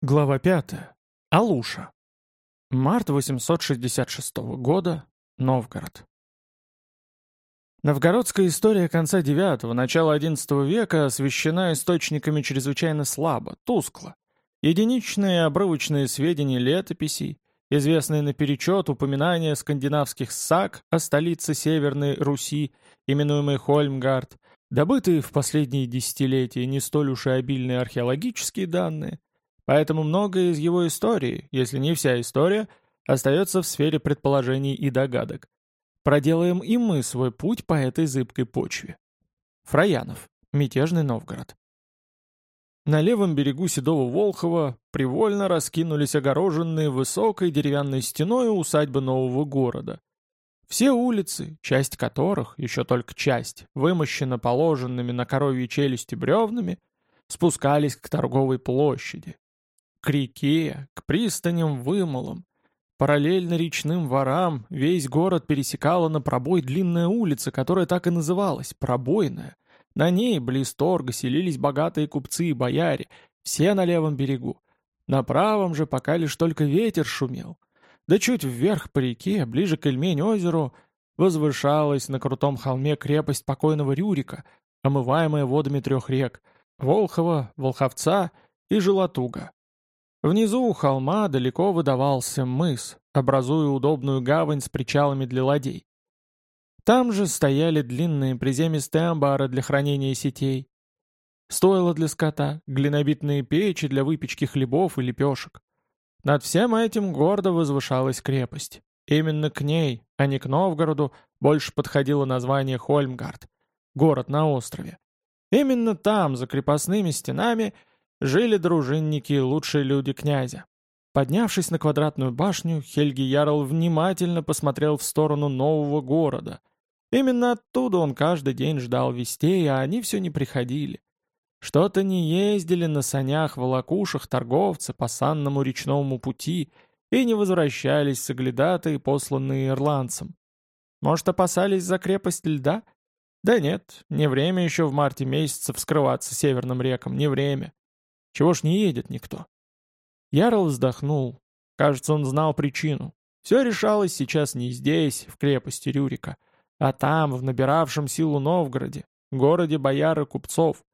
Глава 5. Алуша. Март 866 года. Новгород. Новгородская история конца IX – начала XI века освещена источниками чрезвычайно слабо, тускло. Единичные обрывочные сведения летописей, известные наперечет упоминания скандинавских саг о столице Северной Руси, именуемой Хольмгард, добытые в последние десятилетия не столь уж и обильные археологические данные – Поэтому многое из его истории, если не вся история, остается в сфере предположений и догадок. Проделаем и мы свой путь по этой зыбкой почве. Фраянов. Мятежный Новгород. На левом берегу Седого Волхова привольно раскинулись огороженные высокой деревянной стеной усадьбы нового города. Все улицы, часть которых, еще только часть, вымощена положенными на коровьи челюсти бревнами, спускались к торговой площади, к реке, к пристаням вымолам. Параллельно речным ворам весь город пересекала на пробой длинная улица, которая так и называлась – Пробойная. На ней, близ торга, селились богатые купцы и бояре, все на левом берегу. На правом же пока лишь только ветер шумел. Да чуть вверх по реке, ближе к Эльмень-озеру, возвышалась на крутом холме крепость покойного Рюрика, омываемая водами трех рек – Волхова, Волховца и Желатуга. Внизу у холма далеко выдавался мыс, образуя удобную гавань с причалами для ладей. Там же стояли длинные приземистые амбары для хранения сетей, стойла для скота, глинобитные печи для выпечки хлебов и лепешек. Над всем этим гордо возвышалась крепость. Именно к ней, а не к Новгороду, больше подходило название Хольмгард, город на острове. Именно там, за крепостными стенами, жили дружинники и лучшие люди князя. Поднявшись на квадратную башню, Хельги Ярл внимательно посмотрел в сторону нового города. Именно оттуда он каждый день ждал вестей, а они все не приходили. Что-то не ездили на санях-волокушах торговцы по санному речному пути и не возвращались соглядатые, посланные ирландцам. Может, опасались за крепость льда? Да нет, не время еще в марте месяце вскрываться северным рекам, не время. Чего ж не едет никто? Ярл вздохнул. Кажется, он знал причину. Все решалось сейчас не здесь, в крепости Рюрика, а там, в набиравшем силу Новгороде, городе бояр и купцов.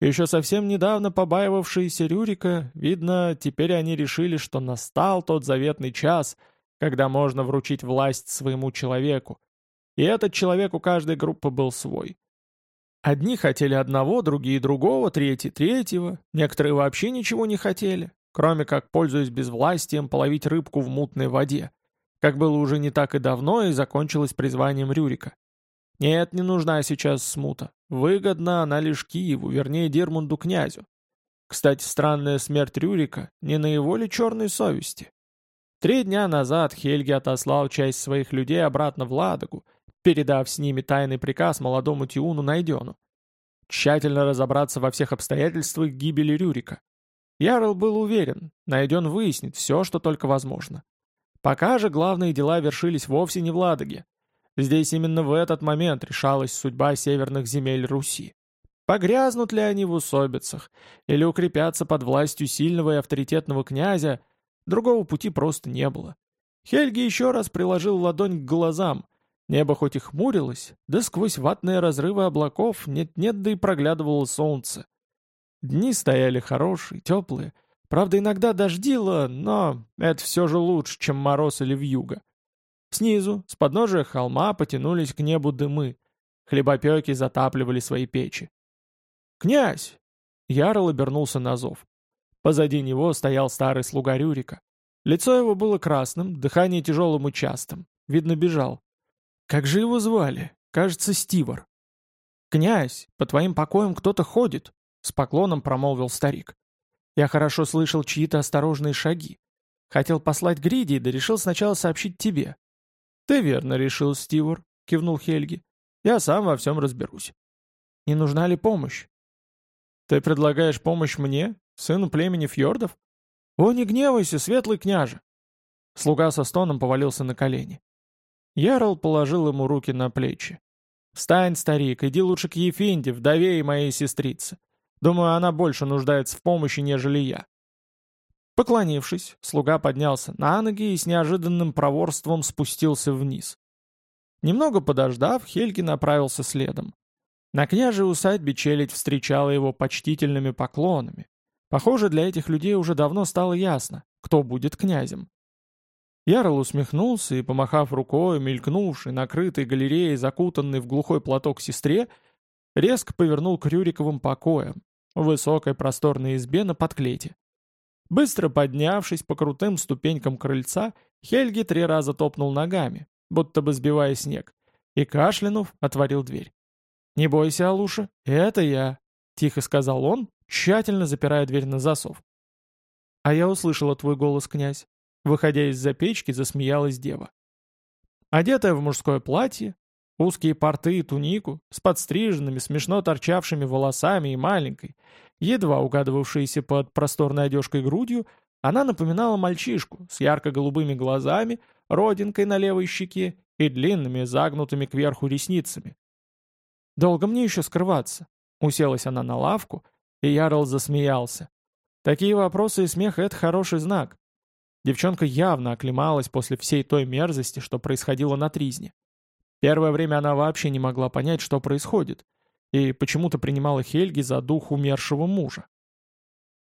Еще совсем недавно побаивавшиеся Рюрика, видно, теперь они решили, что настал тот заветный час, когда можно вручить власть своему человеку. И этот человек у каждой группы был свой. Одни хотели одного, другие другого, третьи третьего, некоторые вообще ничего не хотели, кроме как, пользуясь безвластием, половить рыбку в мутной воде, как было уже не так и давно и закончилось призванием Рюрика. Нет, не нужна сейчас смута. Выгодна она лишь Киеву, вернее Дермунду князю. Кстати, странная смерть Рюрика не на его ли черной совести? Три дня назад Хельги отослал часть своих людей обратно в Ладогу, передав с ними тайный приказ молодому Тиуну Найдену. Тщательно разобраться во всех обстоятельствах гибели Рюрика. Ярл был уверен, Найден выяснит все, что только возможно. Пока же главные дела вершились вовсе не в Ладоге. Здесь именно в этот момент решалась судьба северных земель Руси. Погрязнут ли они в усобицах, или укрепятся под властью сильного и авторитетного князя, другого пути просто не было. Хельги еще раз приложил ладонь к глазам, Небо хоть и хмурилось, да сквозь ватные разрывы облаков нет-нет, да и проглядывало солнце. Дни стояли хорошие, теплые. Правда, иногда дождило, но это все же лучше, чем мороз или вьюга. Снизу, с подножия холма, потянулись к небу дымы. Хлебопеки затапливали свои печи. «Князь!» Ярл обернулся на зов. Позади него стоял старый слуга Рюрика. Лицо его было красным, дыхание тяжелым и частым. Видно, бежал. Как же его звали? Кажется, Стивор. «Князь, по твоим покоям кто-то ходит», — с поклоном промолвил старик. «Я хорошо слышал чьи-то осторожные шаги. Хотел послать Гриди, да решил сначала сообщить тебе». «Ты верно решил, Стивор», — кивнул Хельги. «Я сам во всем разберусь». «Не нужна ли помощь?» «Ты предлагаешь помощь мне, сыну племени фьордов?» «О, не гневайся, светлый княже!» Слуга со стоном повалился на колени. Ярл положил ему руки на плечи. «Встань, старик, иди лучше к Ефинде, вдове и моей сестрице. Думаю, она больше нуждается в помощи, нежели я». Поклонившись, слуга поднялся на ноги и с неожиданным проворством спустился вниз. Немного подождав, Хельги направился следом. На княжей усадьбе челядь встречала его почтительными поклонами. Похоже, для этих людей уже давно стало ясно, кто будет князем. Ярл усмехнулся и, помахав рукой, мелькнувший, накрытой галереей, закутанный в глухой платок сестре, резко повернул к Рюриковым покоям, высокой просторной избе на подклете. Быстро поднявшись по крутым ступенькам крыльца, Хельги три раза топнул ногами, будто бы сбивая снег, и, кашлянув, отворил дверь. «Не бойся, Алуша, это я», — тихо сказал он, тщательно запирая дверь на засов. «А я услышала твой голос, князь». Выходя из-за печки, засмеялась дева. Одетая в мужское платье, узкие порты и тунику, с подстриженными, смешно торчавшими волосами и маленькой, едва угадывавшейся под просторной одежкой грудью, она напоминала мальчишку с ярко-голубыми глазами, родинкой на левой щеке и длинными, загнутыми кверху ресницами. «Долго мне еще скрываться?» Уселась она на лавку, и Ярл засмеялся. Такие вопросы и смех — это хороший знак. Девчонка явно оклемалась после всей той мерзости, что происходило на Тризне. Первое время она вообще не могла понять, что происходит, и почему-то принимала Хельги за дух умершего мужа.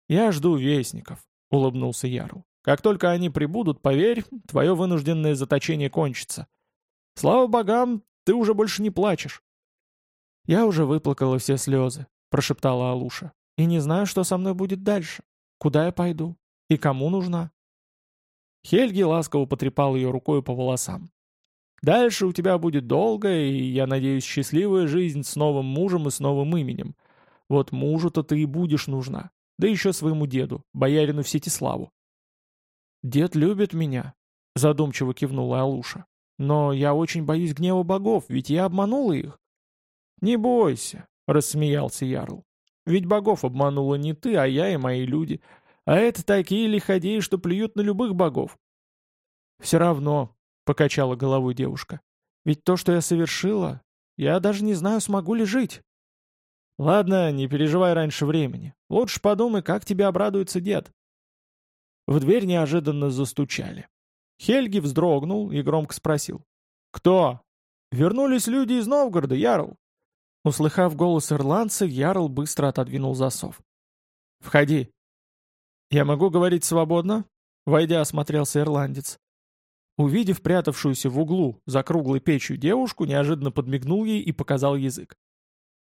«Я жду вестников», — улыбнулся Ярл. «Как только они прибудут, поверь, твое вынужденное заточение кончится. Слава богам, ты уже больше не плачешь». «Я уже выплакала все слезы», — прошептала Алуша. «И не знаю, что со мной будет дальше. Куда я пойду? И кому нужна?» Хельги ласково потрепал ее рукой по волосам. «Дальше у тебя будет долгая и, я надеюсь, счастливая жизнь с новым мужем и с новым именем. Вот мужу-то ты и будешь нужна, да еще своему деду, боярину Всетиславу». «Дед любит меня», — задумчиво кивнула Алуша. «Но я очень боюсь гнева богов, ведь я обманула их». «Не бойся», — рассмеялся Ярл. «Ведь богов обманула не ты, а я и мои люди, а это такие лиходеи, что плюют на любых богов. Все равно, — покачала головой девушка, — ведь то, что я совершила, я даже не знаю, смогу ли жить. Ладно, не переживай раньше времени. Лучше подумай, как тебе обрадуется дед. В дверь неожиданно застучали. Хельги вздрогнул и громко спросил. «Кто?» «Вернулись люди из Новгорода, Ярл!» Услыхав голос ирландца, Ярл быстро отодвинул засов. «Входи!» «Я могу говорить свободно?» Войдя, осмотрелся ирландец. Увидев прятавшуюся в углу за круглой печью девушку, неожиданно подмигнул ей и показал язык.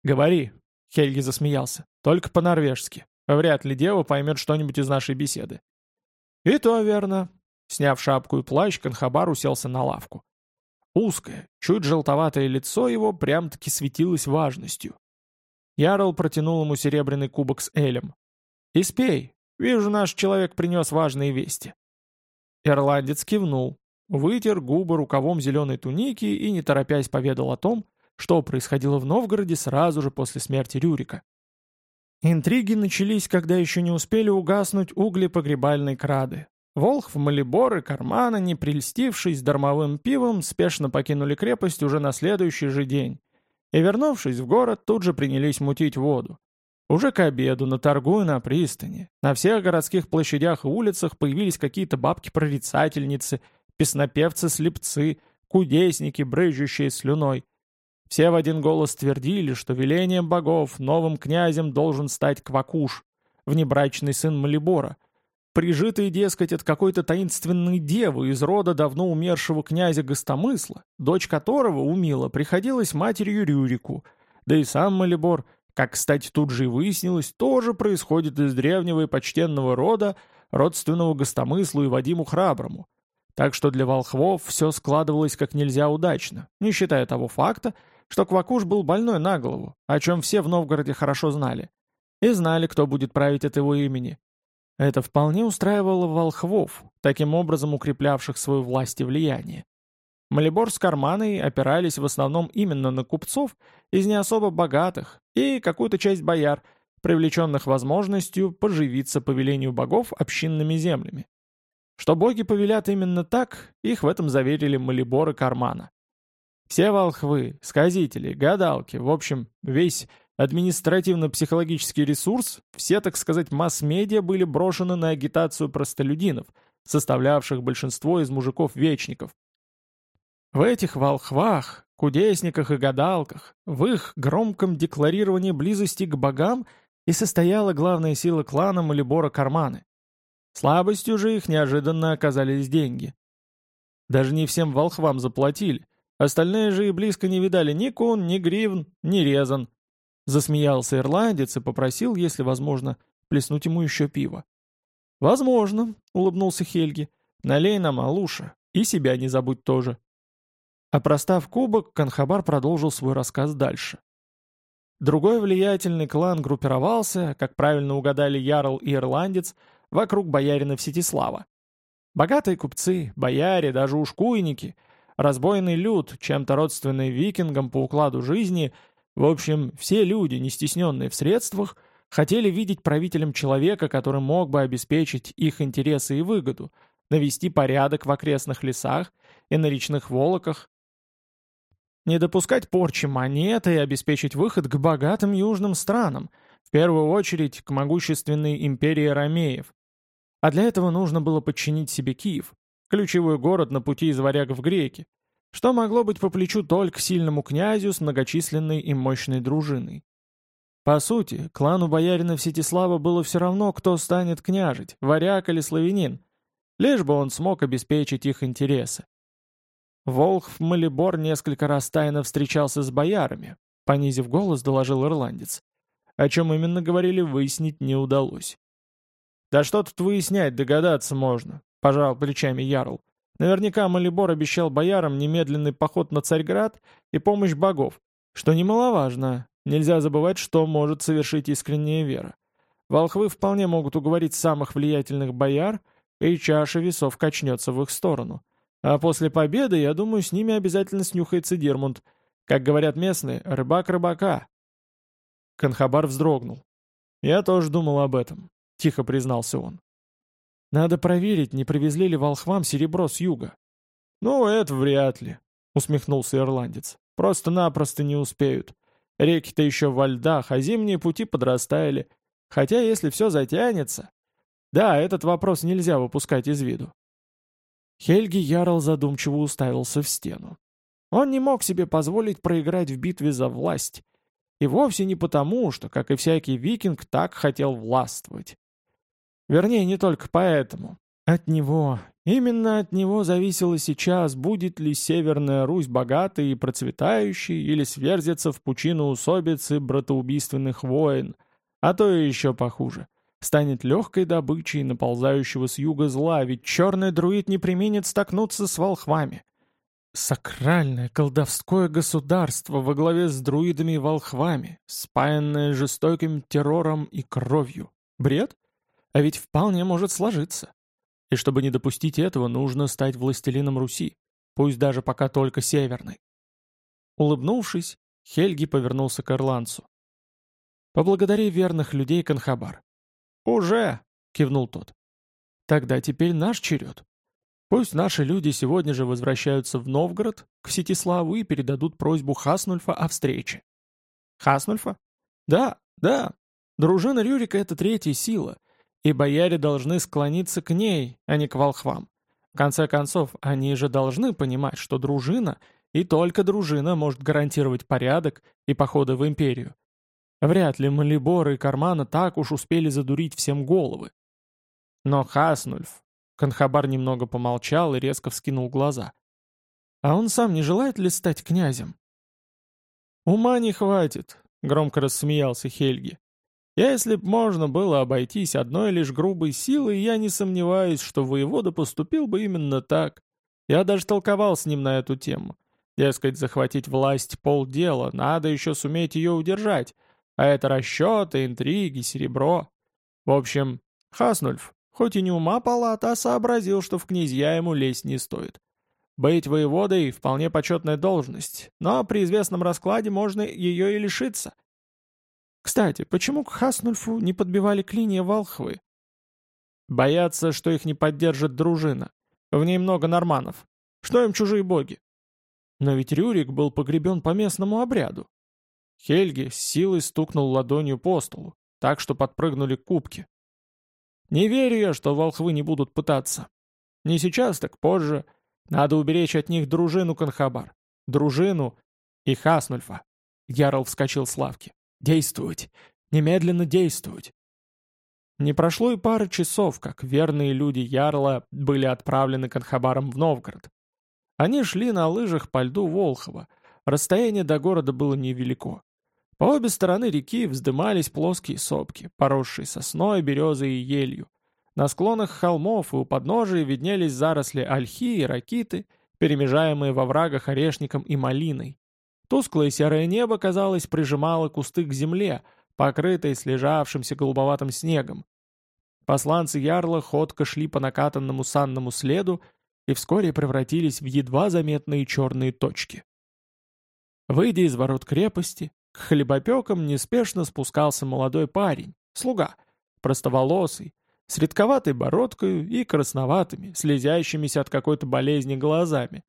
«Говори», — Хельги засмеялся, — «только по-норвежски. Вряд ли дева поймет что-нибудь из нашей беседы». «И то верно». Сняв шапку и плащ, Конхабар уселся на лавку. Узкое, чуть желтоватое лицо его прям-таки светилось важностью. Ярл протянул ему серебряный кубок с элем. «Испей, Вижу, наш человек принес важные вести». Ирландец кивнул, вытер губы рукавом зеленой туники и, не торопясь, поведал о том, что происходило в Новгороде сразу же после смерти Рюрика. Интриги начались, когда еще не успели угаснуть угли погребальной крады. Волхв, Малибор и Кармана, не прельстившись дармовым пивом, спешно покинули крепость уже на следующий же день. И, вернувшись в город, тут же принялись мутить воду. Уже к обеду, на торгу и на пристани, на всех городских площадях и улицах появились какие-то бабки-прорицательницы, песнопевцы-слепцы, кудесники, брызжущие слюной. Все в один голос твердили, что велением богов новым князем должен стать Квакуш, внебрачный сын Малибора, прижитый, дескать, от какой-то таинственной девы из рода давно умершего князя Гостомысла, дочь которого, умила, приходилась матерью Рюрику, да и сам Малибор — как, кстати, тут же и выяснилось, тоже происходит из древнего и почтенного рода, родственного гостомыслу и Вадиму Храброму. Так что для волхвов все складывалось как нельзя удачно, не считая того факта, что Квакуш был больной на голову, о чем все в Новгороде хорошо знали. И знали, кто будет править от его имени. Это вполне устраивало волхвов, таким образом укреплявших свою власть и влияние. Малибор с карманой опирались в основном именно на купцов из не особо богатых и какую-то часть бояр, привлеченных возможностью поживиться по велению богов общинными землями. Что боги повелят именно так, их в этом заверили Малибор и Кармана. Все волхвы, сказители, гадалки, в общем, весь Административно-психологический ресурс, все, так сказать, масс-медиа были брошены на агитацию простолюдинов, составлявших большинство из мужиков-вечников. В этих волхвах, кудесниках и гадалках, в их громком декларировании близости к богам и состояла главная сила клана Малибора Карманы. Слабостью же их неожиданно оказались деньги. Даже не всем волхвам заплатили, остальные же и близко не видали ни кун, ни гривн, ни резан. Засмеялся ирландец и попросил, если возможно, плеснуть ему еще пиво. «Возможно», — улыбнулся Хельги. «Налей нам, Алуша, и себя не забудь тоже». Опростав кубок, Канхабар продолжил свой рассказ дальше. Другой влиятельный клан группировался, как правильно угадали Ярл и Ирландец, вокруг боярина Всетислава. Богатые купцы, бояре, даже ушкуйники, разбойный люд, чем-то родственный викингам по укладу жизни, в общем, все люди, не стесненные в средствах, хотели видеть правителем человека, который мог бы обеспечить их интересы и выгоду, навести порядок в окрестных лесах и на речных волоках, не допускать порчи монеты и обеспечить выход к богатым южным странам, в первую очередь к могущественной империи ромеев. А для этого нужно было подчинить себе Киев, ключевой город на пути из варяг в греки, что могло быть по плечу только сильному князю с многочисленной и мощной дружиной. По сути, клану боярина Всетислава было все равно, кто станет княжить, варяг или славянин, лишь бы он смог обеспечить их интересы. Волхв Малибор несколько раз тайно встречался с боярами, понизив голос, доложил ирландец. О чем именно говорили, выяснить не удалось. «Да что тут выяснять, догадаться можно», — пожал плечами Ярл. Наверняка Малибор обещал боярам немедленный поход на Царьград и помощь богов, что немаловажно. Нельзя забывать, что может совершить искренняя вера. Волхвы вполне могут уговорить самых влиятельных бояр, и чаша весов качнется в их сторону. А после победы, я думаю, с ними обязательно снюхается Дермунд. Как говорят местные, рыбак рыбака. Канхабар вздрогнул. Я тоже думал об этом, тихо признался он. Надо проверить, не привезли ли волхвам серебро с юга. Ну, это вряд ли, усмехнулся ирландец. Просто-напросто не успеют. Реки-то еще во льдах, а зимние пути подрастаяли. Хотя, если все затянется... Да, этот вопрос нельзя выпускать из виду. Хельги Ярл задумчиво уставился в стену. Он не мог себе позволить проиграть в битве за власть. И вовсе не потому, что, как и всякий викинг, так хотел властвовать. Вернее, не только поэтому. От него, именно от него зависело сейчас, будет ли Северная Русь богатой и процветающей, или сверзится в пучину усобицы братоубийственных войн, а то и еще похуже — станет легкой добычей наползающего с юга зла, ведь черный друид не применит столкнуться с волхвами. Сакральное колдовское государство во главе с друидами и волхвами, спаянное жестоким террором и кровью. Бред? А ведь вполне может сложиться. И чтобы не допустить этого, нужно стать властелином Руси, пусть даже пока только северной. Улыбнувшись, Хельги повернулся к ирландцу. «Поблагодари верных людей Канхабар. «Уже!» — кивнул тот. «Тогда теперь наш черед. Пусть наши люди сегодня же возвращаются в Новгород, к Сетиславу и передадут просьбу Хаснульфа о встрече». «Хаснульфа?» «Да, да. Дружина Рюрика — это третья сила, и бояре должны склониться к ней, а не к волхвам. В конце концов, они же должны понимать, что дружина и только дружина может гарантировать порядок и походы в империю. Вряд ли Малибор и Кармана так уж успели задурить всем головы. Но Хаснульф... Конхабар немного помолчал и резко вскинул глаза. А он сам не желает ли стать князем? «Ума не хватит», — громко рассмеялся Хельги. «Если б можно было обойтись одной лишь грубой силой, я не сомневаюсь, что воевода поступил бы именно так. Я даже толковал с ним на эту тему. Дескать, захватить власть — полдела, надо еще суметь ее удержать, а это расчеты, интриги, серебро. В общем, Хаснульф, хоть и не ума палата, а сообразил, что в князья ему лезть не стоит. Быть воеводой — вполне почетная должность, но при известном раскладе можно ее и лишиться. Кстати, почему к Хаснульфу не подбивали клинья волхвы? Боятся, что их не поддержит дружина. В ней много норманов. Что им чужие боги? Но ведь Рюрик был погребен по местному обряду. Хельги с силой стукнул ладонью по столу, так что подпрыгнули кубки. «Не верю я, что волхвы не будут пытаться. Не сейчас, так позже. Надо уберечь от них дружину Конхабар. Дружину и Хаснульфа». Ярл вскочил с лавки. «Действовать! Немедленно действовать!» Не прошло и пары часов, как верные люди Ярла были отправлены Конхабаром в Новгород. Они шли на лыжах по льду Волхова. Расстояние до города было невелико. По обе стороны реки вздымались плоские сопки, поросшие сосной, березой и елью. На склонах холмов и у подножия виднелись заросли ольхи и ракиты, перемежаемые во врагах орешником и малиной. Тусклое серое небо, казалось, прижимало кусты к земле, покрытой слежавшимся голубоватым снегом. Посланцы Ярла ходко шли по накатанному санному следу и вскоре превратились в едва заметные черные точки. Выйдя из ворот крепости, к хлебопекам неспешно спускался молодой парень, слуга, простоволосый, с редковатой бородкой и красноватыми, слезящимися от какой-то болезни глазами.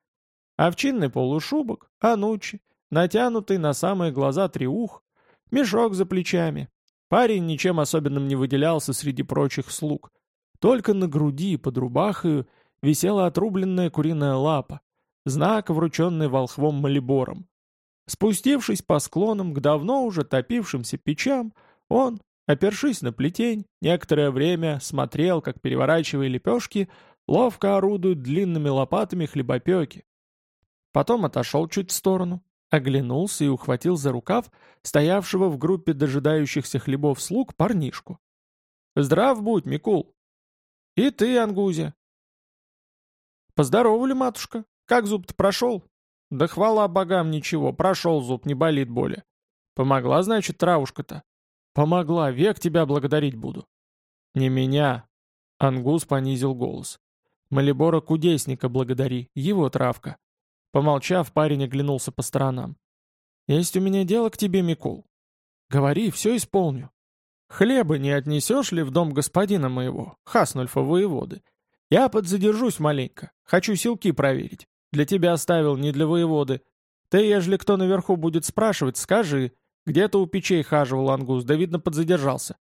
Овчинный полушубок, анучи, натянутый на самые глаза триух, мешок за плечами. Парень ничем особенным не выделялся среди прочих слуг. Только на груди под рубахою висела отрубленная куриная лапа, знак, врученный волхвом Малибором. Спустившись по склонам к давно уже топившимся печам, он, опершись на плетень, некоторое время смотрел, как, переворачивая лепешки, ловко орудуют длинными лопатами хлебопеки. Потом отошел чуть в сторону, оглянулся и ухватил за рукав стоявшего в группе дожидающихся хлебов слуг парнишку. «Здрав будь, Микул!» «И ты, Ангузя!» «Поздоровали, матушка! Как зуб-то прошел?» «Да хвала богам ничего, прошел зуб, не болит боли». «Помогла, значит, травушка-то?» «Помогла, век тебя благодарить буду». «Не меня!» Ангус понизил голос. «Малибора Кудесника благодари, его травка». Помолчав, парень оглянулся по сторонам. «Есть у меня дело к тебе, Микул. Говори, все исполню. Хлеба не отнесешь ли в дом господина моего, Хаснульфа воеводы? Я подзадержусь маленько, хочу силки проверить. Для тебя оставил, не для воеводы. Ты, ежели кто наверху будет спрашивать, скажи, где то у печей хаживал ангус, да видно подзадержался.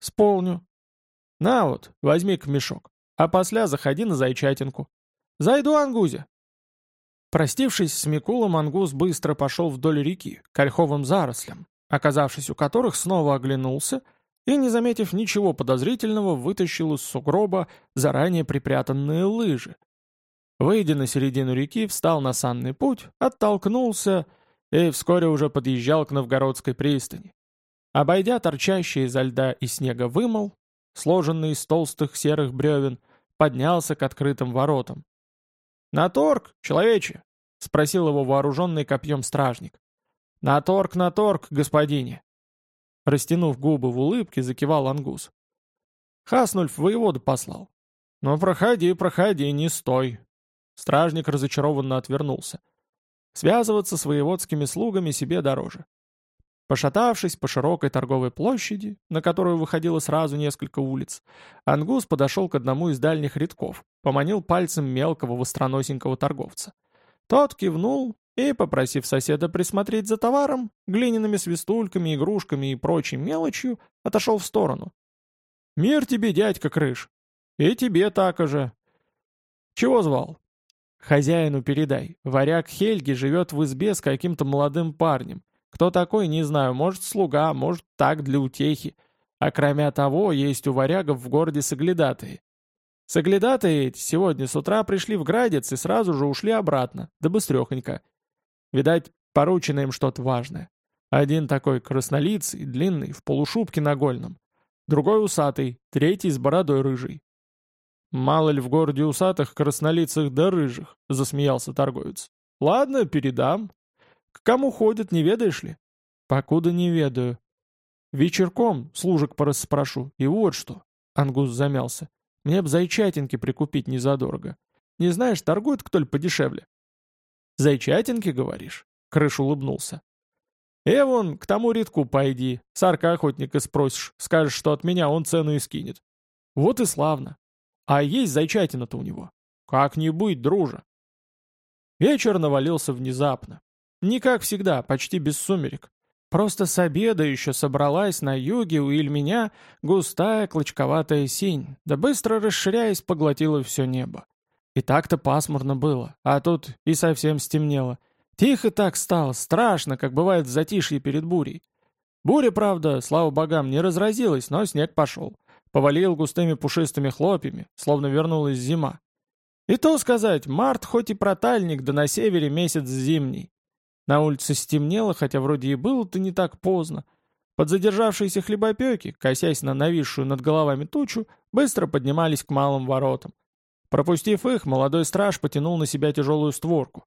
Сполню. На вот, возьми-ка мешок, а после заходи на зайчатинку. Зайду, ангузя. Простившись с Микулом, ангус быстро пошел вдоль реки, к ольховым зарослям, оказавшись у которых снова оглянулся и, не заметив ничего подозрительного, вытащил из сугроба заранее припрятанные лыжи. Выйдя на середину реки, встал на санный путь, оттолкнулся и вскоре уже подъезжал к новгородской пристани. Обойдя торчащие изо льда и снега вымол, сложенный из толстых серых бревен, поднялся к открытым воротам. «На торг, человече!» — спросил его вооруженный копьем стражник. «На торг, господине!» Растянув губы в улыбке, закивал ангус. Хаснульф воеводу послал. «Ну, проходи, проходи, не стой!» Стражник разочарованно отвернулся. Связываться с воеводскими слугами себе дороже. Пошатавшись по широкой торговой площади, на которую выходило сразу несколько улиц, Ангус подошел к одному из дальних рядков, поманил пальцем мелкого востроносенького торговца. Тот кивнул и, попросив соседа присмотреть за товаром, глиняными свистульками, игрушками и прочей мелочью, отошел в сторону. «Мир тебе, дядька Крыш! И тебе так же!» «Чего звал?» «Хозяину передай. Варяг Хельги живет в избе с каким-то молодым парнем. Кто такой, не знаю, может, слуга, может, так, для утехи. А кроме того, есть у варягов в городе соглядатые. Соглядатые сегодня с утра пришли в Градец и сразу же ушли обратно, да быстрехонько. Видать, поручено им что-то важное. Один такой краснолицый, длинный, в полушубке нагольном. Другой усатый, третий с бородой рыжий. «Мало ли в городе усатых, краснолицых да рыжих», — засмеялся торговец. «Ладно, передам. К кому ходят, не ведаешь ли? Покуда не ведаю. Вечерком служек порасспрошу. И вот что. Ангус замялся. Мне б зайчатинки прикупить незадорого. Не знаешь, торгует кто-ли подешевле? Зайчатинки, говоришь? Крыш улыбнулся. Эвон, к тому редку пойди, сарка охотника спросишь, скажешь, что от меня он цену и скинет. Вот и славно. А есть зайчатина-то у него? Как-нибудь, дружа. Вечер навалился внезапно. Не как всегда, почти без сумерек. Просто с обеда еще собралась на юге у Ильменя густая клочковатая синь, да быстро расширяясь поглотила все небо. И так-то пасмурно было, а тут и совсем стемнело. Тихо так стало, страшно, как бывает в затишье перед бурей. Буря, правда, слава богам, не разразилась, но снег пошел. Повалил густыми пушистыми хлопьями, словно вернулась зима. И то сказать, март хоть и протальник, да на севере месяц зимний. На улице стемнело, хотя вроде и было-то не так поздно. Подзадержавшиеся хлебопеки, косясь на нависшую над головами тучу, быстро поднимались к малым воротам. Пропустив их, молодой страж потянул на себя тяжелую створку.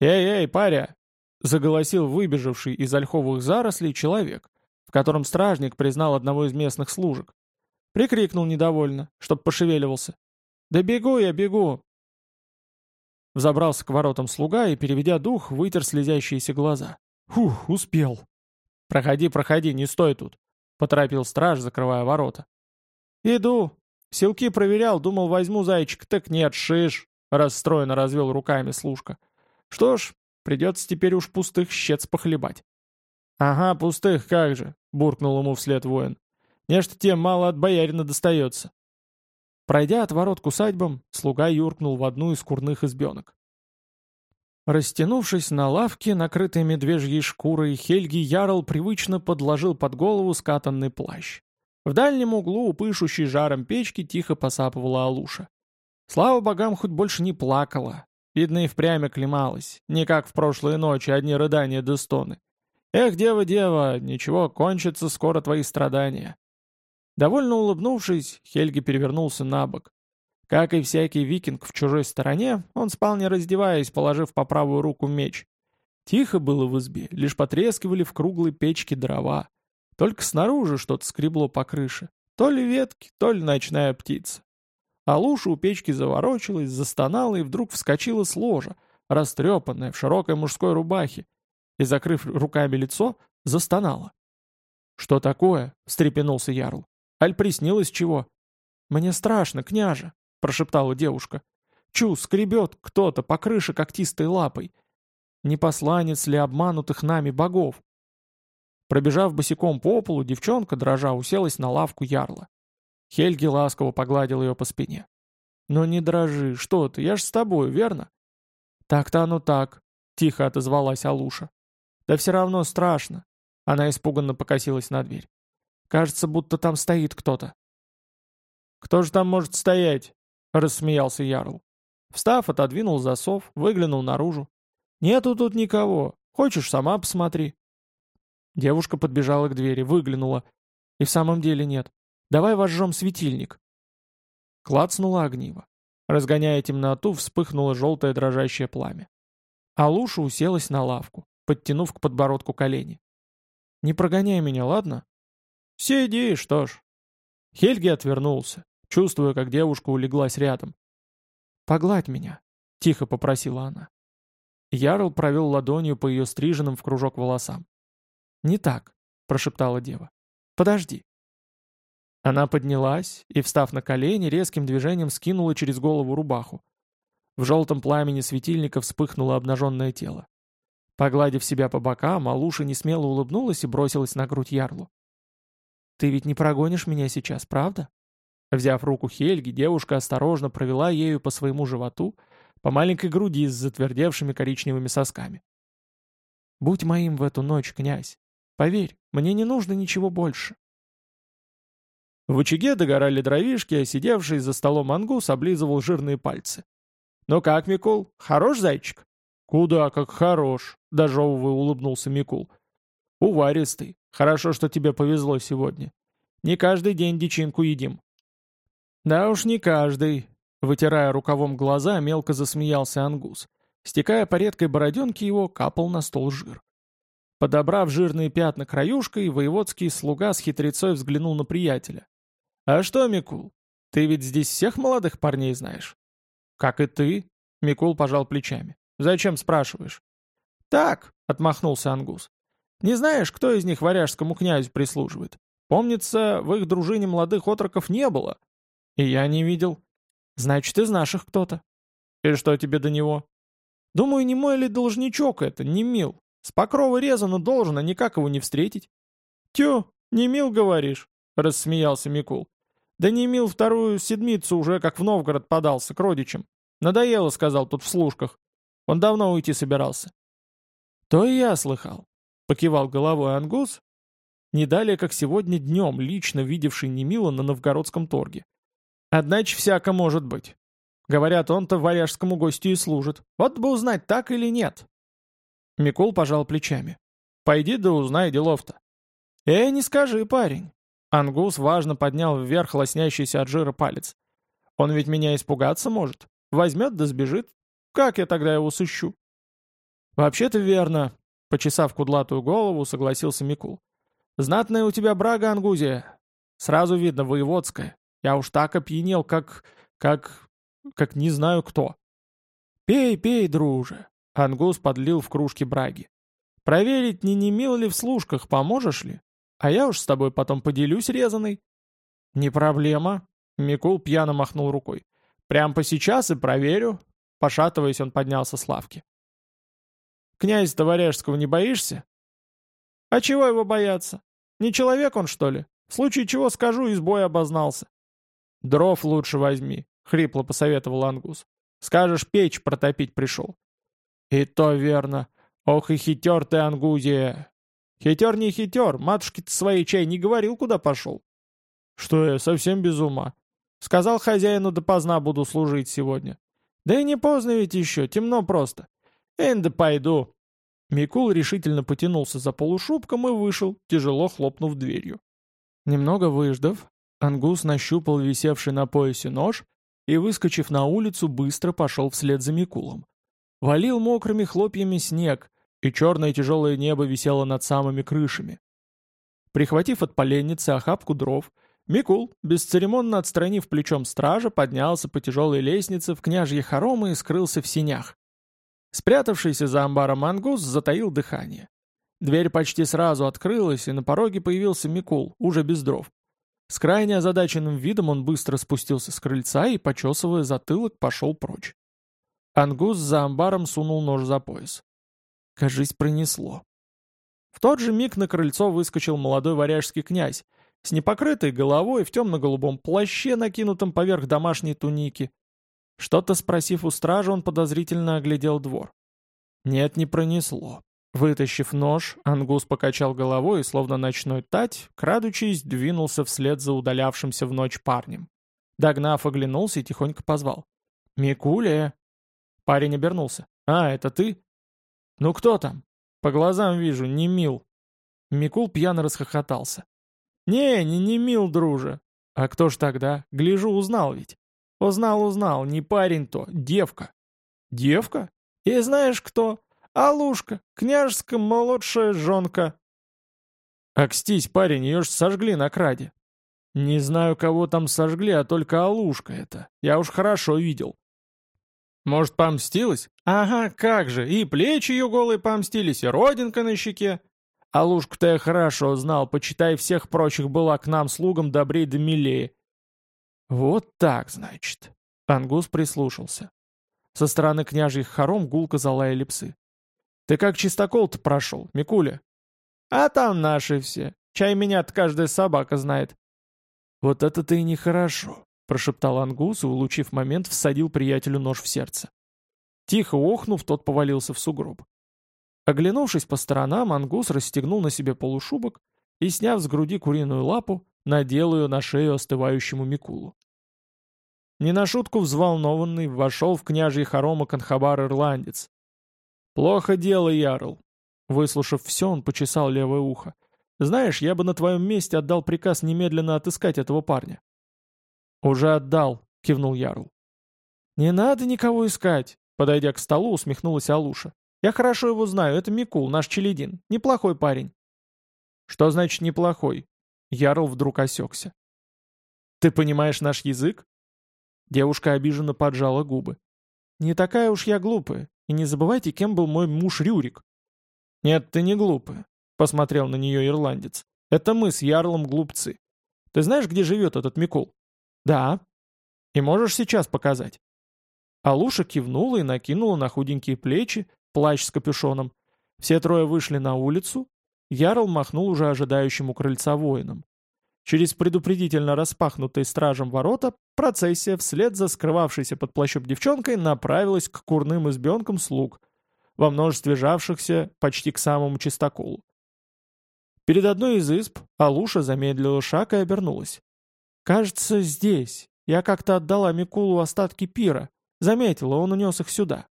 «Эй-эй, паря!» — заголосил выбежавший из ольховых зарослей человек, в котором стражник признал одного из местных служек. Прикрикнул недовольно, чтоб пошевеливался. «Да бегу я, бегу!» Взобрался к воротам слуга и, переведя дух, вытер слезящиеся глаза. «Фух, успел!» «Проходи, проходи, не стой тут!» — поторопил страж, закрывая ворота. «Иду!» Силки проверял, думал, возьму зайчик, так нет, шиш!» — расстроенно развел руками служка. «Что ж, придется теперь уж пустых щец похлебать». «Ага, пустых, как же!» — буркнул ему вслед воин. «Нечто тем мало от боярина достается». Пройдя от ворот к усадьбам, слуга юркнул в одну из курных избенок. Растянувшись на лавке, накрытой медвежьей шкурой, Хельги Ярл привычно подложил под голову скатанный плащ. В дальнем углу у пышущей жаром печки тихо посапывала Алуша. Слава богам, хоть больше не плакала. Видно, и впрямь оклемалась. Не как в прошлые ночи, одни рыдания да стоны. Эх, дева-дева, ничего, кончатся скоро твои страдания. Довольно улыбнувшись, Хельги перевернулся на бок. Как и всякий викинг в чужой стороне, он спал не раздеваясь, положив по правую руку меч. Тихо было в избе, лишь потрескивали в круглой печке дрова. Только снаружи что-то скребло по крыше. То ли ветки, то ли ночная птица. А луша у печки заворочилась, застонала и вдруг вскочила с ложа, растрепанная, в широкой мужской рубахе, и, закрыв руками лицо, застонала. «Что такое?» — встрепенулся Ярл. Аль приснилось чего?» «Мне страшно, княже», — прошептала девушка. «Чу, скребет кто-то по крыше когтистой лапой. Не посланец ли обманутых нами богов?» Пробежав босиком по полу, девчонка, дрожа, уселась на лавку ярла. Хельги ласково погладил ее по спине. «Ну не дрожи, что ты, я ж с тобой, верно?» «Так-то оно так», — тихо отозвалась Алуша. «Да все равно страшно». Она испуганно покосилась на дверь. Кажется, будто там стоит кто-то. «Кто же там может стоять?» — рассмеялся Ярл. Встав, отодвинул засов, выглянул наружу. «Нету тут никого. Хочешь, сама посмотри». Девушка подбежала к двери, выглянула. И в самом деле нет. «Давай возжжем светильник». Клацнуло огниво. Разгоняя темноту, вспыхнуло желтое дрожащее пламя. А Луша уселась на лавку, подтянув к подбородку колени. «Не прогоняй меня, ладно?» «Сиди, что ж». Хельги отвернулся, чувствуя, как девушка улеглась рядом. «Погладь меня», — тихо попросила она. Ярл провел ладонью по ее стриженным в кружок волосам. «Не так», — прошептала дева. «Подожди». Она поднялась и, встав на колени, резким движением скинула через голову рубаху. В желтом пламени светильника вспыхнуло обнаженное тело. Погладив себя по бокам, Малуша несмело улыбнулась и бросилась на грудь ярлу. Ты ведь не прогонишь меня сейчас, правда?» Взяв руку Хельги, девушка осторожно провела ею по своему животу, по маленькой груди с затвердевшими коричневыми сосками. «Будь моим в эту ночь, князь. Поверь, мне не нужно ничего больше». В очаге догорали дровишки, а сидевший за столом ангус облизывал жирные пальцы. «Ну как, Микул, хорош зайчик?» «Куда как хорош», — дожевывая улыбнулся Микул. «Уваристый. Хорошо, что тебе повезло сегодня. Не каждый день дичинку едим». «Да уж не каждый», — вытирая рукавом глаза, мелко засмеялся ангус. Стекая по редкой бороденке его, капал на стол жир. Подобрав жирные пятна краюшкой, воеводский слуга с хитрецой взглянул на приятеля. «А что, Микул, ты ведь здесь всех молодых парней знаешь?» «Как и ты», — Микул пожал плечами. «Зачем спрашиваешь?» «Так», — отмахнулся Ангус. Не знаешь, кто из них варяжскому князю прислуживает? Помнится, в их дружине молодых отроков не было. И я не видел. Значит, из наших кто-то. И что тебе до него? Думаю, не мой ли должничок это, не мил. С покрова резано должен, а никак его не встретить. Тю, не мил, говоришь, рассмеялся Микул. Да не мил вторую седмицу уже, как в Новгород подался, к родичам. Надоело, сказал тут в служках. Он давно уйти собирался. То и я слыхал. Покивал головой Ангус, не далее, как сегодня днем, лично видевший Немила на новгородском торге. Одначе всяко может быть. Говорят, он-то варяжскому гостю и служит. Вот бы узнать, так или нет. Микол пожал плечами. Пойди да узнай делов-то. Эй, не скажи, парень. Ангус важно поднял вверх лоснящийся от жира палец. Он ведь меня испугаться может. Возьмет да сбежит. Как я тогда его сыщу? Вообще-то верно. Почесав кудлатую голову, согласился Микул. Знатная у тебя брага, Ангузия. Сразу видно, воеводская. Я уж так опьянел, как... как... как не знаю кто. Пей, пей, друже. Ангус подлил в кружки браги. Проверить, не немил ли в служках, поможешь ли? А я уж с тобой потом поделюсь резаной. Не проблема. Микул пьяно махнул рукой. Прям по сейчас и проверю. Пошатываясь, он поднялся с лавки. Князь Товаряжского не боишься? А чего его бояться? Не человек он, что ли? В случае чего скажу, из боя обознался. Дров лучше возьми, хрипло посоветовал Ангус. Скажешь, печь протопить пришел. И то верно. Ох и хитер ты, Ангузия. Хитер не хитер, матушке-то своей чай не говорил, куда пошел. Что я, совсем без ума. Сказал хозяину, допоздна буду служить сегодня. Да и не поздно ведь еще, темно просто. Энда пойду. Микул решительно потянулся за полушубком и вышел, тяжело хлопнув дверью. Немного выждав, Ангус нащупал висевший на поясе нож и, выскочив на улицу, быстро пошел вслед за Микулом. Валил мокрыми хлопьями снег, и черное тяжелое небо висело над самыми крышами. Прихватив от поленницы охапку дров, Микул, бесцеремонно отстранив плечом стража, поднялся по тяжелой лестнице в княжье хоромы и скрылся в синях. Спрятавшийся за амбаром ангус затаил дыхание. Дверь почти сразу открылась, и на пороге появился Микул, уже без дров. С крайне озадаченным видом он быстро спустился с крыльца и, почесывая затылок, пошел прочь. Ангус за амбаром сунул нож за пояс. Кажись, пронесло. В тот же миг на крыльцо выскочил молодой варяжский князь, с непокрытой головой в темно-голубом плаще, накинутом поверх домашней туники, что-то спросив у стражи, он подозрительно оглядел двор. Нет, не пронесло. Вытащив нож, Ангус покачал головой и, словно ночной тать, крадучись, двинулся вслед за удалявшимся в ночь парнем. Догнав, оглянулся и тихонько позвал. «Микуле!» Парень обернулся. «А, это ты?» «Ну кто там?» «По глазам вижу, не мил». Микул пьяно расхохотался. «Не, не не мил, друже». «А кто ж тогда? Гляжу, узнал ведь». Узнал, узнал, не парень то, девка. Девка? И знаешь кто? Алушка, княжеская молодшая жонка. Акстись, парень, ее ж сожгли на краде. Не знаю, кого там сожгли, а только Алушка это. Я уж хорошо видел. Может, помстилась? Ага, как же, и плечи ее голые помстились, и родинка на щеке. Алушку-то я хорошо знал, почитай, всех прочих была к нам слугам добрей да милее. «Вот так, значит». Ангус прислушался. Со стороны княжьих хором гулко залаяли псы. «Ты как чистокол-то прошел, Микуля?» «А там наши все. Чай меня-то каждая собака знает». «Вот это-то и нехорошо», — прошептал Ангус и, улучив момент, всадил приятелю нож в сердце. Тихо охнув, тот повалился в сугроб. Оглянувшись по сторонам, Ангус расстегнул на себе полушубок и, сняв с груди куриную лапу, надел ее на шею остывающему Микулу. Не на шутку взволнованный вошел в княжий хоромы конхабар-ирландец. «Плохо дело, Ярл». Выслушав все, он почесал левое ухо. «Знаешь, я бы на твоем месте отдал приказ немедленно отыскать этого парня». «Уже отдал», — кивнул Ярл. «Не надо никого искать», — подойдя к столу, усмехнулась Алуша. «Я хорошо его знаю, это Микул, наш челядин. Неплохой парень». «Что значит неплохой?» Ярл вдруг осекся. «Ты понимаешь наш язык?» Девушка обиженно поджала губы. «Не такая уж я глупая, и не забывайте, кем был мой муж Рюрик». «Нет, ты не глупая», — посмотрел на нее ирландец. «Это мы с Ярлом глупцы. Ты знаешь, где живет этот Микул?» «Да». «И можешь сейчас показать?» Алуша кивнула и накинула на худенькие плечи плащ с капюшоном. Все трое вышли на улицу. Ярл махнул уже ожидающему крыльца воинам. Через предупредительно распахнутые стражем ворота процессия вслед за скрывавшейся под плащом девчонкой направилась к курным избенкам слуг, во множестве жавшихся почти к самому чистоколу. Перед одной из изб Алуша замедлила шаг и обернулась. «Кажется, здесь. Я как-то отдала Микулу остатки пира. Заметила, он унес их сюда».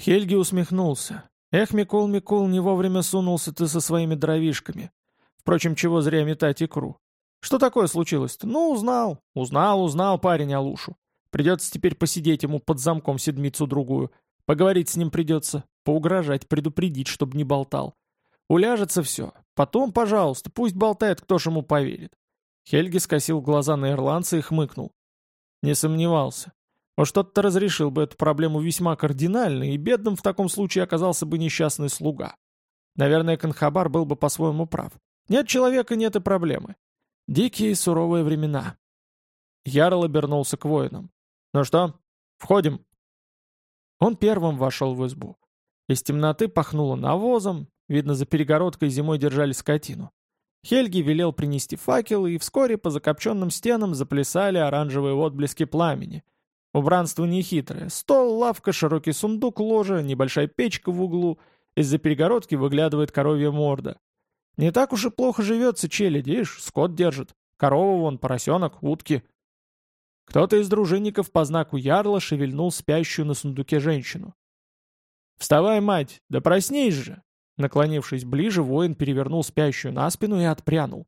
Хельги усмехнулся. «Эх, Микул, Микул, не вовремя сунулся ты со своими дровишками. Впрочем, чего зря метать икру. Что такое случилось-то? Ну, узнал. Узнал, узнал парень Алушу. Придется теперь посидеть ему под замком седмицу-другую. Поговорить с ним придется, поугрожать, предупредить, чтобы не болтал. Уляжется все. Потом, пожалуйста, пусть болтает, кто ж ему поверит. Хельги скосил глаза на ирландца и хмыкнул. Не сомневался. Уж тот-то разрешил бы эту проблему весьма кардинально, и бедным в таком случае оказался бы несчастный слуга. Наверное, Канхабар был бы по-своему прав. Нет человека, нет и проблемы. Дикие и суровые времена. Ярл обернулся к воинам. «Ну что, входим?» Он первым вошел в избу. Из темноты пахнуло навозом, видно, за перегородкой зимой держали скотину. Хельги велел принести факелы, и вскоре по закопченным стенам заплясали оранжевые отблески пламени. Убранство нехитрое. Стол, лавка, широкий сундук, ложа, небольшая печка в углу. Из-за перегородки выглядывает коровья морда. Не так уж и плохо живется челядь, видишь, скот держит. Корова вон, поросенок, утки. Кто-то из дружинников по знаку ярла шевельнул спящую на сундуке женщину. «Вставай, мать, да проснись же!» Наклонившись ближе, воин перевернул спящую на спину и отпрянул.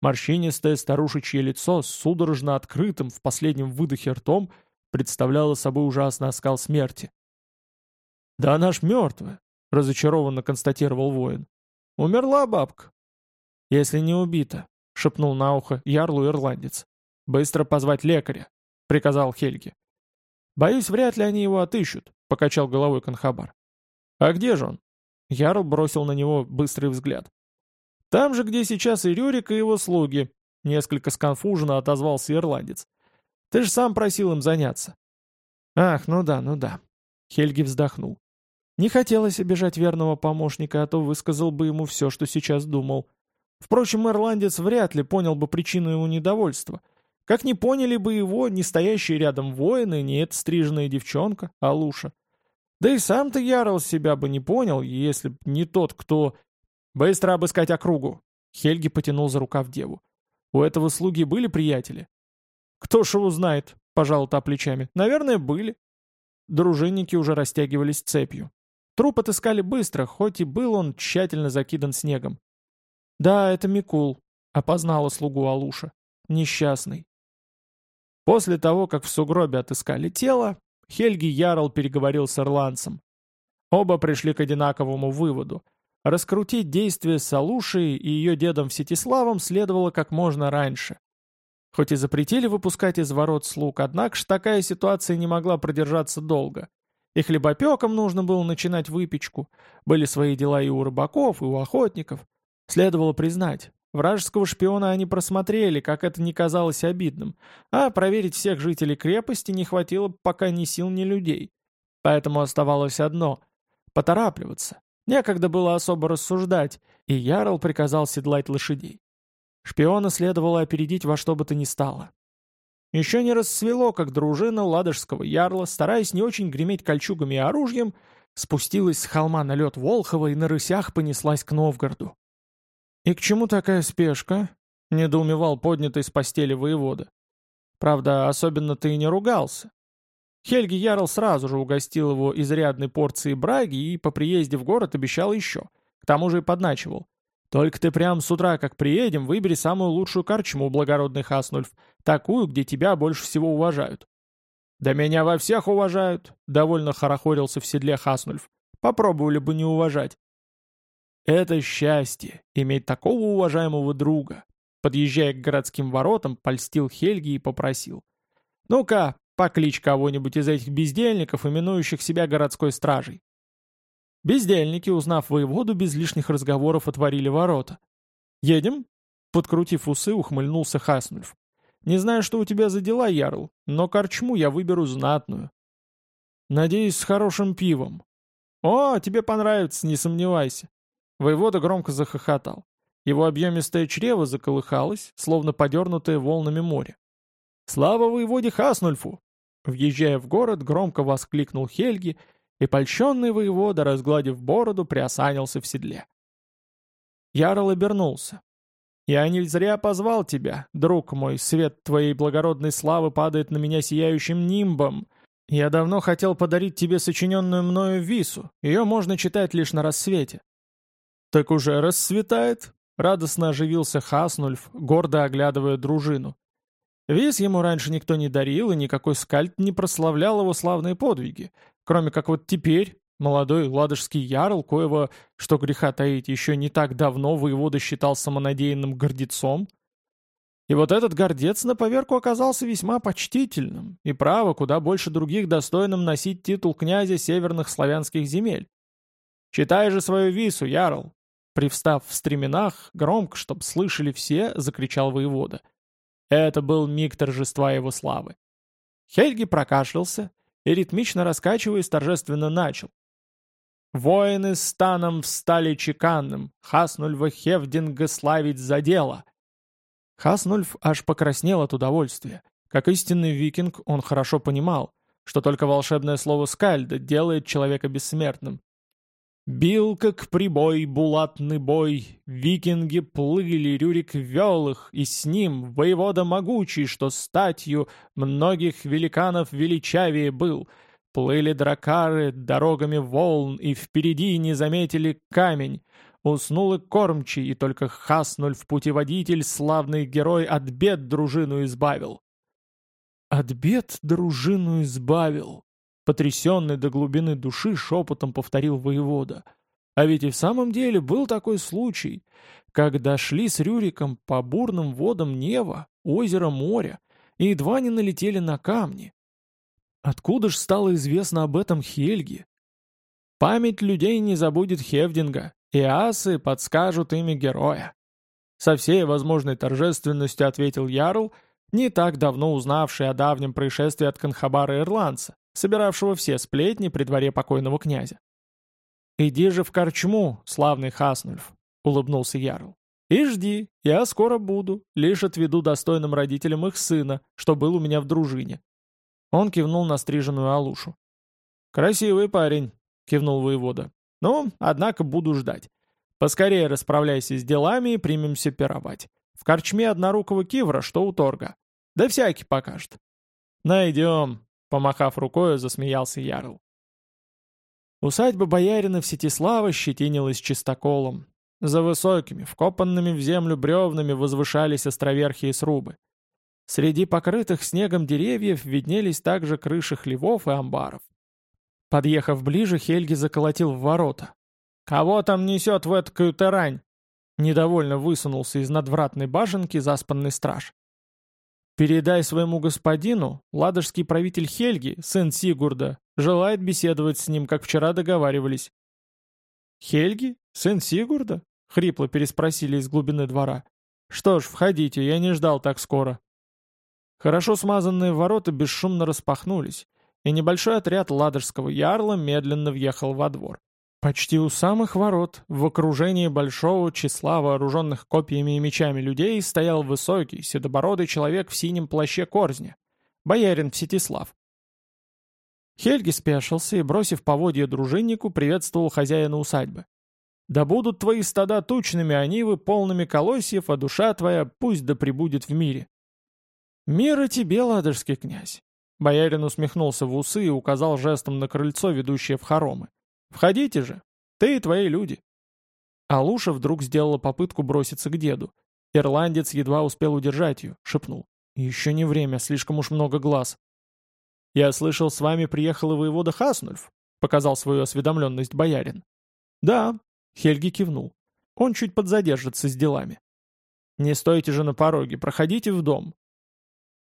Морщинистое старушечье лицо с судорожно открытым в последнем выдохе ртом представляло собой ужасный оскал смерти. «Да она ж мертвая!» — разочарованно констатировал воин. «Умерла бабка». «Если не убита», — шепнул на ухо ярлу ирландец. «Быстро позвать лекаря», — приказал Хельги. «Боюсь, вряд ли они его отыщут», — покачал головой Конхабар. «А где же он?» Ярл бросил на него быстрый взгляд. «Там же, где сейчас и Рюрик, и его слуги», — несколько сконфуженно отозвался ирландец. «Ты же сам просил им заняться». «Ах, ну да, ну да». Хельги вздохнул. Не хотелось обижать верного помощника, а то высказал бы ему все, что сейчас думал. Впрочем, ирландец вряд ли понял бы причину его недовольства. Как не поняли бы его не стоящие рядом воины, не эта стриженная девчонка, а Луша. Да и сам-то Ярл себя бы не понял, если б не тот, кто... «Быстро обыскать округу!» Хельги потянул за рукав деву. «У этого слуги были приятели?» «Кто ж его знает?» — пожал та плечами. «Наверное, были». Дружинники уже растягивались цепью. Труп отыскали быстро, хоть и был он тщательно закидан снегом. «Да, это Микул», — опознала слугу Алуша. «Несчастный». После того, как в сугробе отыскали тело, Хельги Ярл переговорил с ирландцем. Оба пришли к одинаковому выводу. Раскрутить действия с Алушей и ее дедом Всетиславом следовало как можно раньше. Хоть и запретили выпускать из ворот слуг, однако ж такая ситуация не могла продержаться долго. И хлебопекам нужно было начинать выпечку. Были свои дела и у рыбаков, и у охотников. Следовало признать, вражеского шпиона они просмотрели, как это не казалось обидным, а проверить всех жителей крепости не хватило пока ни сил, ни людей. Поэтому оставалось одно — поторапливаться. Некогда было особо рассуждать, и Ярл приказал седлать лошадей. Шпиона следовало опередить во что бы то ни стало. Еще не рассвело, как дружина ладожского ярла, стараясь не очень греметь кольчугами и оружием, спустилась с холма на лед Волхова и на рысях понеслась к Новгороду. «И к чему такая спешка?» — недоумевал поднятый с постели воевода. Правда, особенно ты и не ругался. Хельги Ярл сразу же угостил его изрядной порцией браги и по приезде в город обещал еще. К тому же и подначивал. Только ты прям с утра, как приедем, выбери самую лучшую корчму, благородный Хаснульф, такую, где тебя больше всего уважают». «Да меня во всех уважают», — довольно хорохорился в седле Хаснульф. «Попробовали бы не уважать». «Это счастье, иметь такого уважаемого друга», подъезжая к городским воротам, польстил Хельги и попросил. «Ну-ка, покличь кого-нибудь из этих бездельников, именующих себя городской стражей. Бездельники, узнав воеводу, без лишних разговоров отворили ворота. «Едем?» Подкрутив усы, ухмыльнулся Хаснульф. «Не знаю, что у тебя за дела, Ярл, но корчму я выберу знатную». «Надеюсь, с хорошим пивом». «О, тебе понравится, не сомневайся!» Воевода громко захохотал. Его объемистое чрево заколыхалось, словно подернутое волнами море. «Слава воеводе Хаснульфу!» Въезжая в город, громко воскликнул Хельги, и польщенный воевода, разгладив бороду, приосанился в седле. Ярл обернулся. «Я не зря позвал тебя, друг мой, свет твоей благородной славы падает на меня сияющим нимбом. Я давно хотел подарить тебе сочиненную мною вису, ее можно читать лишь на рассвете». «Так уже расцветает?» — радостно оживился Хаснульф, гордо оглядывая дружину. Вис ему раньше никто не дарил, и никакой скальд не прославлял его славные подвиги, кроме как вот теперь молодой ладожский ярл, коего, что греха таить, еще не так давно воевода считал самонадеянным гордецом. И вот этот гордец на поверку оказался весьма почтительным, и право куда больше других достойным носить титул князя северных славянских земель. «Читай же свою вису, ярл!» Привстав в стременах, громко, чтоб слышали все, закричал воевода — это был миг торжества его славы. Хельги прокашлялся и, ритмично раскачиваясь, торжественно начал. «Воины станом встали чеканным, Хаснульва Хевдинга славить за дело!» Хаснульф аж покраснел от удовольствия. Как истинный викинг он хорошо понимал, что только волшебное слово «скальда» делает человека бессмертным, Бил, как прибой, булатный бой, викинги плыли, Рюрик вел их, и с ним воевода могучий, что статью многих великанов величавее был. Плыли дракары дорогами волн, и впереди не заметили камень. Уснул и кормчий, и только Хаснуль в путеводитель славный герой от бед дружину избавил. От бед дружину избавил. Потрясенный до глубины души шепотом повторил воевода. А ведь и в самом деле был такой случай, когда шли с Рюриком по бурным водам Нева, озера моря, и едва не налетели на камни. Откуда ж стало известно об этом Хельге? Память людей не забудет Хевдинга, и асы подскажут имя героя. Со всей возможной торжественностью ответил Ярл, не так давно узнавший о давнем происшествии от Канхабара Ирландца собиравшего все сплетни при дворе покойного князя. «Иди же в корчму, славный Хаснульф», — улыбнулся Ярл. «И жди, я скоро буду, лишь отведу достойным родителям их сына, что был у меня в дружине». Он кивнул на стриженную Алушу. «Красивый парень», — кивнул воевода. «Ну, однако буду ждать. Поскорее расправляйся с делами и примемся пировать. В корчме однорукого кивра, что у торга. Да всякий покажет». «Найдем», Помахав рукой, засмеялся Ярл. Усадьба боярина в Сетислава щетинилась чистоколом. За высокими, вкопанными в землю бревнами возвышались островерхие срубы. Среди покрытых снегом деревьев виднелись также крыши хлевов и амбаров. Подъехав ближе, Хельги заколотил в ворота. «Кого там несет в эткую тарань?» Недовольно высунулся из надвратной башенки заспанный страж. «Передай своему господину, ладожский правитель Хельги, сын Сигурда, желает беседовать с ним, как вчера договаривались». «Хельги? Сын Сигурда?» — хрипло переспросили из глубины двора. «Что ж, входите, я не ждал так скоро». Хорошо смазанные ворота бесшумно распахнулись, и небольшой отряд ладожского ярла медленно въехал во двор. Почти у самых ворот, в окружении большого числа вооруженных копьями и мечами людей, стоял высокий, седобородый человек в синем плаще корзня, боярин Всетислав. Хельги спешился и, бросив поводья дружиннику, приветствовал хозяина усадьбы. «Да будут твои стада тучными, а нивы полными колосьев, а душа твоя пусть да пребудет в мире». «Мира тебе, ладожский князь!» Боярин усмехнулся в усы и указал жестом на крыльцо, ведущее в хоромы. Входите же, ты и твои люди». Алуша вдруг сделала попытку броситься к деду. Ирландец едва успел удержать ее, шепнул. «Еще не время, слишком уж много глаз». «Я слышал, с вами приехал и воевода Хаснульф», — показал свою осведомленность боярин. «Да», — Хельги кивнул. «Он чуть подзадержится с делами». «Не стойте же на пороге, проходите в дом».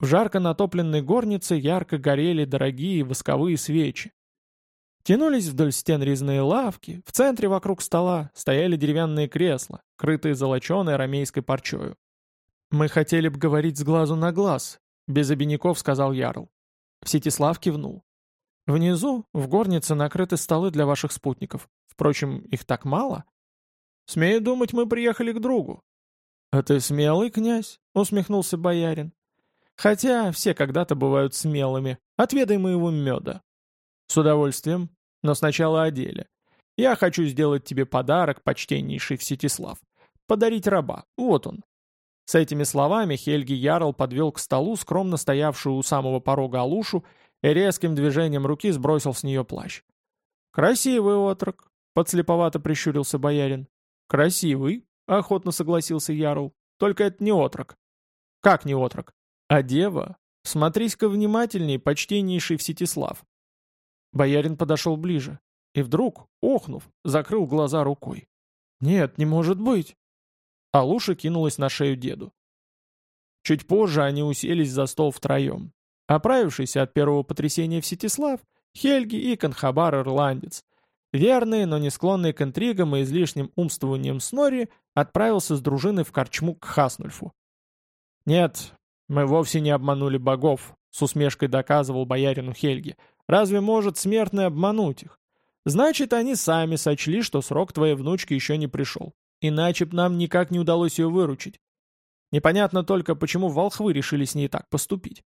В жарко натопленной горнице ярко горели дорогие восковые свечи. Тянулись вдоль стен резные лавки, в центре вокруг стола стояли деревянные кресла, крытые золоченой рамейской парчою. «Мы хотели бы говорить с глазу на глаз», — без обиняков сказал Ярл. Всетислав кивнул. Внизу, в горнице, накрыты столы для ваших спутников. Впрочем, их так мало. Смею думать, мы приехали к другу». «А ты смелый, князь?» — усмехнулся боярин. «Хотя все когда-то бывают смелыми. Отведай моего меда». «С удовольствием, но сначала о деле. Я хочу сделать тебе подарок, почтеннейший Всетислав. Подарить раба. Вот он». С этими словами Хельги Ярл подвел к столу скромно стоявшую у самого порога Алушу и резким движением руки сбросил с нее плащ. «Красивый отрок», — подслеповато прищурился боярин. «Красивый», — охотно согласился Ярл. «Только это не отрок». «Как не отрок?» «А дева? Смотрись-ка внимательней, почтеннейший Всетислав». Боярин подошел ближе и вдруг, охнув, закрыл глаза рукой. «Нет, не может быть!» Алуша кинулась на шею деду. Чуть позже они уселись за стол втроем. Оправившийся от первого потрясения Всетислав, Хельги и Конхабар-ирландец, верный, но не склонный к интригам и излишним умствованиям Снори, отправился с дружиной в корчму к Хаснульфу. «Нет, мы вовсе не обманули богов», — с усмешкой доказывал боярину Хельги. «Разве может смертный обмануть их? Значит, они сами сочли, что срок твоей внучки еще не пришел. Иначе б нам никак не удалось ее выручить. Непонятно только, почему волхвы решили с ней так поступить.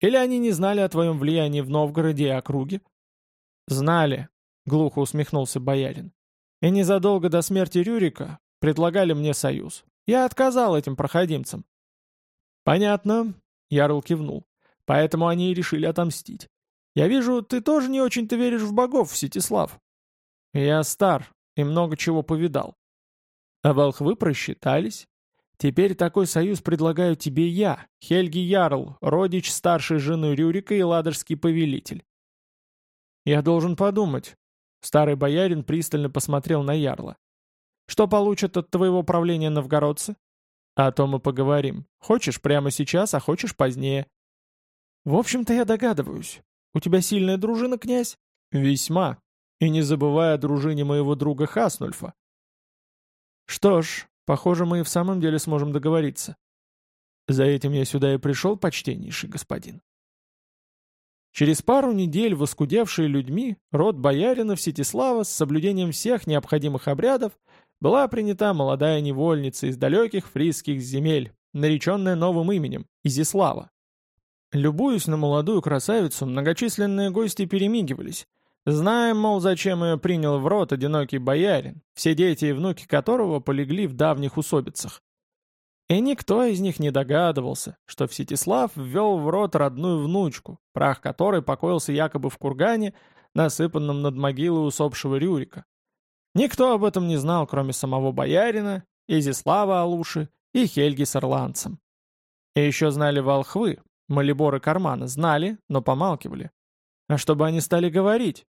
Или они не знали о твоем влиянии в Новгороде и округе? Знали, — глухо усмехнулся боярин. «И незадолго до смерти Рюрика предлагали мне союз. Я отказал этим проходимцам». «Понятно», — Ярл кивнул. «Поэтому они и решили отомстить. Я вижу, ты тоже не очень-то веришь в богов, Всетислав». «Я стар и много чего повидал». «А волхвы просчитались. Теперь такой союз предлагаю тебе я, Хельги Ярл, родич старшей жены Рюрика и ладожский повелитель». «Я должен подумать», Старый боярин пристально посмотрел на Ярла. «Что получат от твоего правления новгородцы?» «О том мы поговорим. Хочешь прямо сейчас, а хочешь позднее». «В общем-то, я догадываюсь. У тебя сильная дружина, князь?» «Весьма. И не забывая о дружине моего друга Хаснульфа». «Что ж, похоже, мы и в самом деле сможем договориться. За этим я сюда и пришел, почтеннейший господин». Через пару недель воскудевшие людьми род боярина Всетислава с соблюдением всех необходимых обрядов была принята молодая невольница из далеких фризских земель, нареченная новым именем – Изислава. Любуясь на молодую красавицу, многочисленные гости перемигивались, зная, мол, зачем ее принял в рот одинокий боярин, все дети и внуки которого полегли в давних усобицах. И никто из них не догадывался, что Всетислав ввел в рот родную внучку, прах которой покоился якобы в кургане, насыпанном над могилой усопшего Рюрика. Никто об этом не знал, кроме самого боярина, Изислава Алуши и Хельги с Ирландцем. И еще знали волхвы, Малибор и Кармана, знали, но помалкивали. А чтобы они стали говорить,